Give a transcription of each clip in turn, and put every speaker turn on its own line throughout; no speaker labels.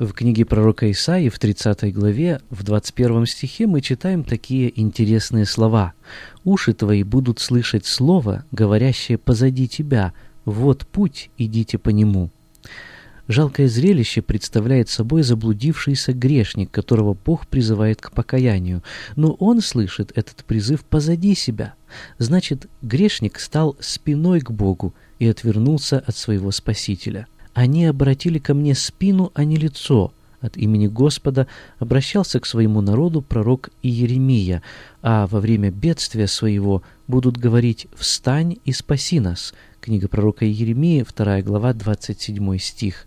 В книге пророка Исаии в 30 главе, в 21 стихе мы читаем такие интересные слова. «Уши твои будут слышать слово, говорящее позади тебя, вот путь, идите по нему». Жалкое зрелище представляет собой заблудившийся грешник, которого Бог призывает к покаянию, но он слышит этот призыв позади себя. Значит, грешник стал спиной к Богу и отвернулся от своего Спасителя – они обратили ко мне спину, а не лицо. От имени Господа обращался к своему народу пророк Иеремия, а во время бедствия своего будут говорить «Встань и спаси нас». Книга пророка Иеремии, 2 глава, 27 стих.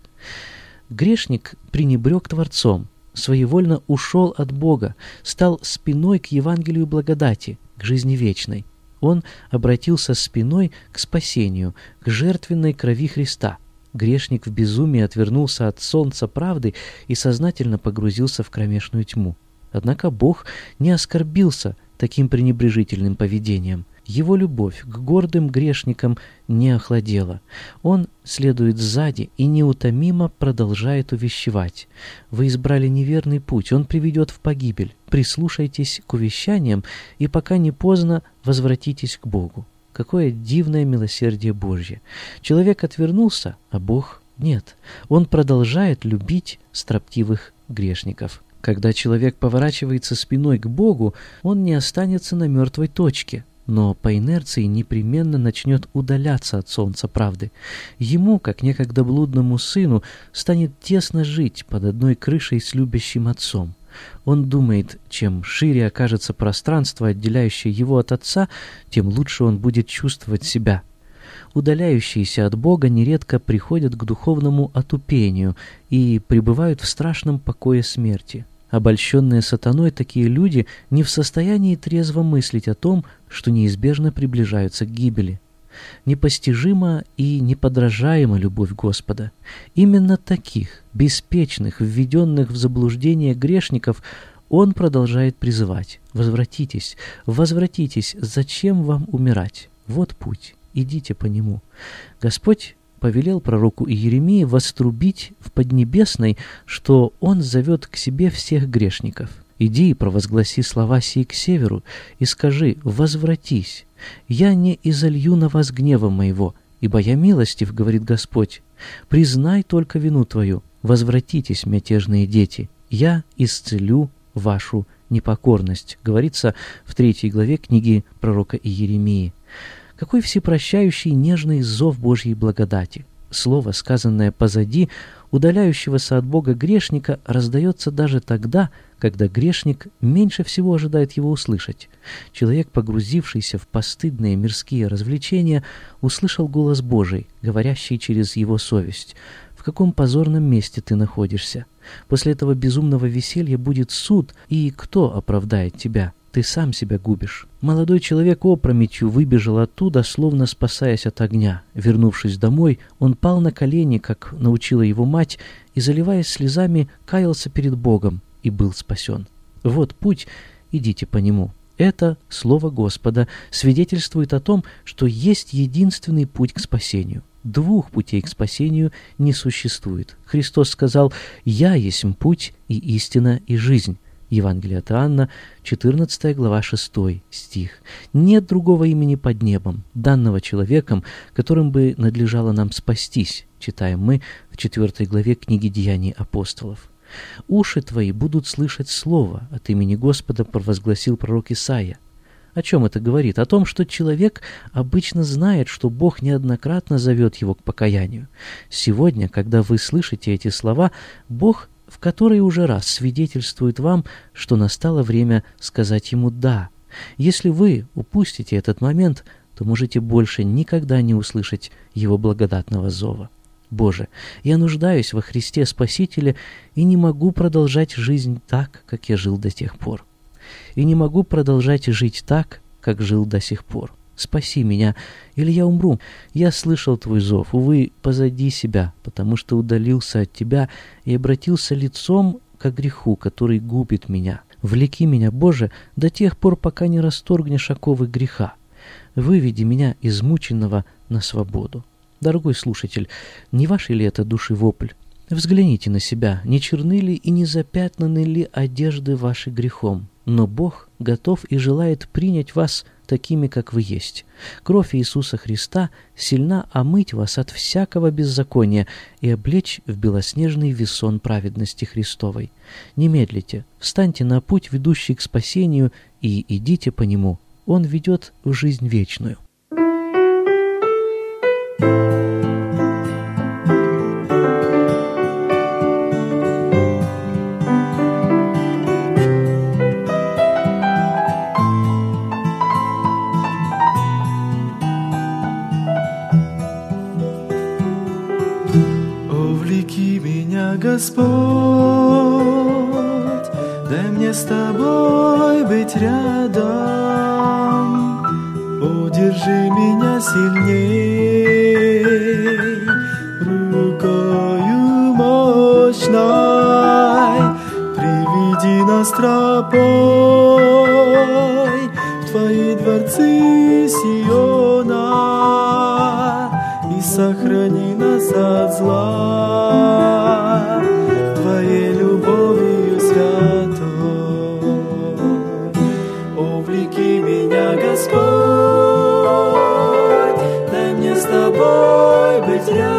Грешник пренебрег Творцом, своевольно ушел от Бога, стал спиной к Евангелию благодати, к жизни вечной. Он обратился спиной к спасению, к жертвенной крови Христа – Грешник в безумии отвернулся от солнца правды и сознательно погрузился в кромешную тьму. Однако Бог не оскорбился таким пренебрежительным поведением. Его любовь к гордым грешникам не охладела. Он следует сзади и неутомимо продолжает увещевать. Вы избрали неверный путь, он приведет в погибель. Прислушайтесь к увещаниям, и пока не поздно возвратитесь к Богу. Какое дивное милосердие Божье! Человек отвернулся, а Бог нет. Он продолжает любить строптивых грешников. Когда человек поворачивается спиной к Богу, он не останется на мертвой точке, но по инерции непременно начнет удаляться от солнца правды. Ему, как некогда блудному сыну, станет тесно жить под одной крышей с любящим отцом. Он думает, чем шире окажется пространство, отделяющее его от Отца, тем лучше он будет чувствовать себя. Удаляющиеся от Бога нередко приходят к духовному отупению и пребывают в страшном покое смерти. Обольщенные сатаной такие люди не в состоянии трезво мыслить о том, что неизбежно приближаются к гибели непостижима и неподражаема любовь Господа. Именно таких, беспечных, введенных в заблуждение грешников, Он продолжает призывать «Возвратитесь, возвратитесь, зачем вам умирать? Вот путь, идите по нему». Господь повелел пророку Иеремии вострубить в Поднебесной, что Он зовет к себе всех грешников. «Иди и провозгласи слова сии к северу, и скажи, возвратись, я не изолью на вас гнева моего, ибо я милостив, говорит Господь. Признай только вину твою, возвратитесь, мятежные дети, я исцелю вашу непокорность, говорится в третьей главе книги пророка Иеремии. Какой всепрощающий нежный зов Божьей благодати! Слово, сказанное позади, удаляющегося от Бога грешника, раздается даже тогда, когда грешник меньше всего ожидает его услышать. Человек, погрузившийся в постыдные мирские развлечения, услышал голос Божий, говорящий через его совесть. «В каком позорном месте ты находишься? После этого безумного веселья будет суд, и кто оправдает тебя?» ты сам себя губишь. Молодой человек опрометью выбежал оттуда, словно спасаясь от огня. Вернувшись домой, он пал на колени, как научила его мать, и, заливаясь слезами, каялся перед Богом и был спасен. Вот путь, идите по нему. Это Слово Господа свидетельствует о том, что есть единственный путь к спасению. Двух путей к спасению не существует. Христос сказал «Я есть путь и истина и жизнь». Евангелие от Иоанна, 14 глава, 6 стих. «Нет другого имени под небом, данного человеком, которым бы надлежало нам спастись», читаем мы в 4 главе книги «Деяний апостолов». «Уши твои будут слышать слово от имени Господа», провозгласил пророк Исаия. О чем это говорит? О том, что человек обычно знает, что Бог неоднократно зовет его к покаянию. Сегодня, когда вы слышите эти слова, Бог в который уже раз свидетельствует вам, что настало время сказать ему «да». Если вы упустите этот момент, то можете больше никогда не услышать его благодатного зова. Боже, я нуждаюсь во Христе Спасителе и не могу продолжать жизнь так, как я жил до тех пор. И не могу продолжать жить так, как жил до сих пор спаси меня, или я умру. Я слышал твой зов, увы, позади себя, потому что удалился от тебя и обратился лицом к греху, который губит меня. Влеки меня, Боже, до тех пор, пока не расторгнешь оковы греха. Выведи меня, измученного, на свободу. Дорогой слушатель, не ваш ли это души вопль? Взгляните на себя, не черны ли и не запятнаны ли одежды ваши грехом? Но Бог готов и желает принять вас такими, как вы есть. Кровь Иисуса Христа сильна омыть вас от всякого беззакония и облечь в белоснежный весон праведности Христовой. Не медлите, встаньте на путь, ведущий к спасению, и идите по нему. Он ведет в жизнь вечную.
Господь, дай мне с тобой быть рядом, удержи меня сильней рукою мощной, приведи нас тропой в твои дворцы Сиона и сохрани нас от зла. Хочу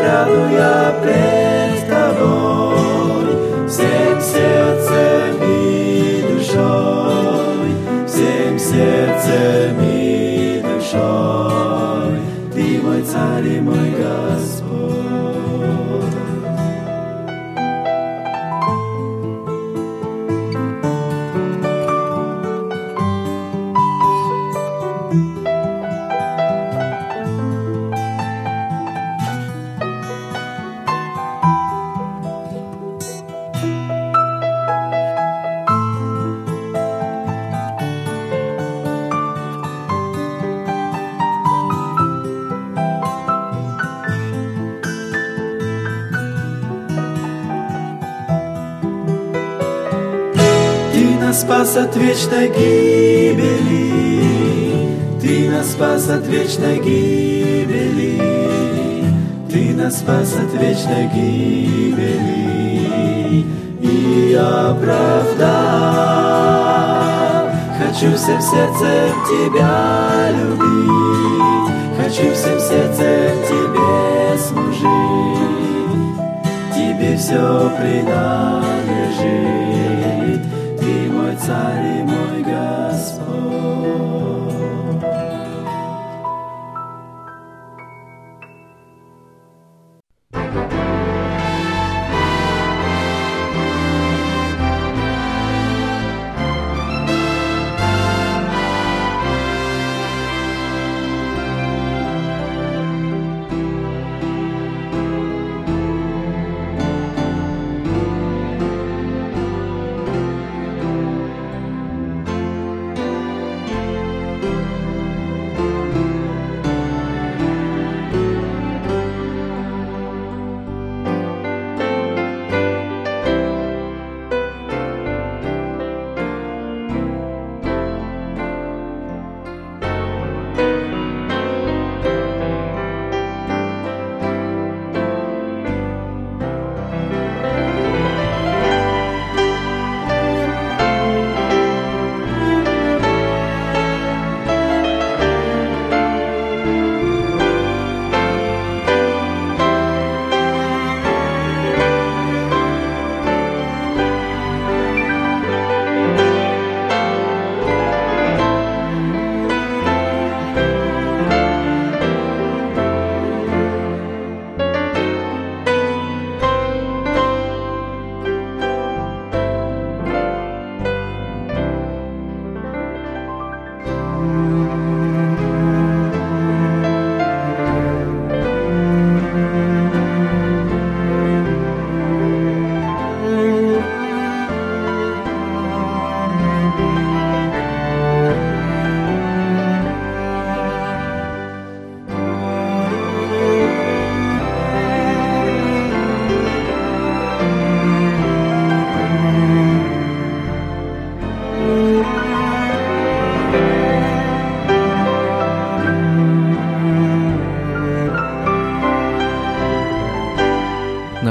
и воспряну я всем сердцем и душой, всем сердцем и душой, ты мой царь и мой Господь. Нас спас от вечной гибели, Ты нас спас от вечной гибели, Ты нас спас от вечной гибели. И оправдал. Хочу всем сердцем Тебя любить, Хочу всем сердцем Тебе служить, Тебе все принадлежит царь